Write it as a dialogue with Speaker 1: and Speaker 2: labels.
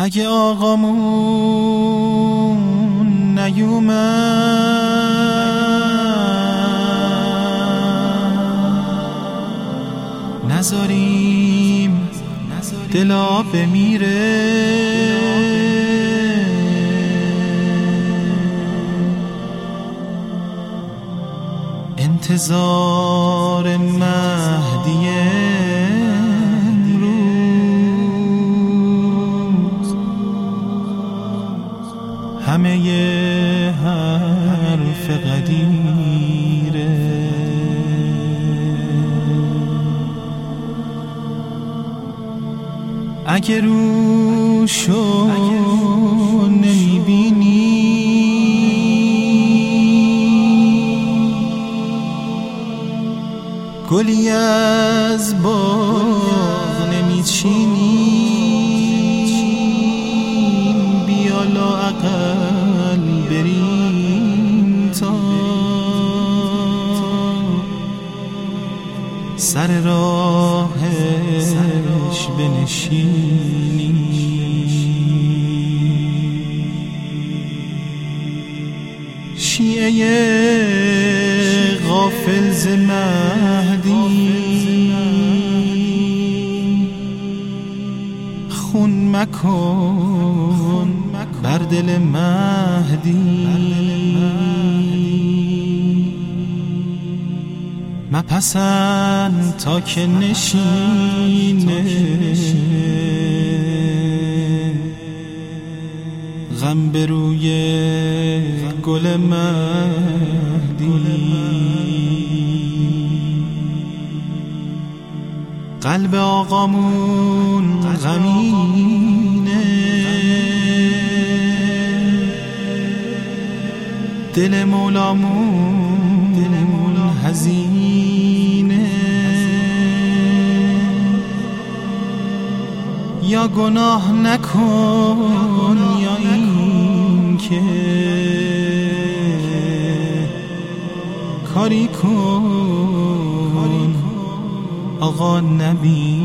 Speaker 1: اگه آقامون نیومد. نذاریم دلا بمیره انتظار مهدی همه حرف قدیره اگه روشو گلی از باغ نمیچینیم سر راهش بنشینیم شیعه غافل ز مهدی. خون مکن بر دل مهدی. مپسند تا که نشینه. غم به روی گل مهدی قلب آقامون غمینه. دل مولامون هزینه یا گناه نکن یا این که کاری کن. آقا نبی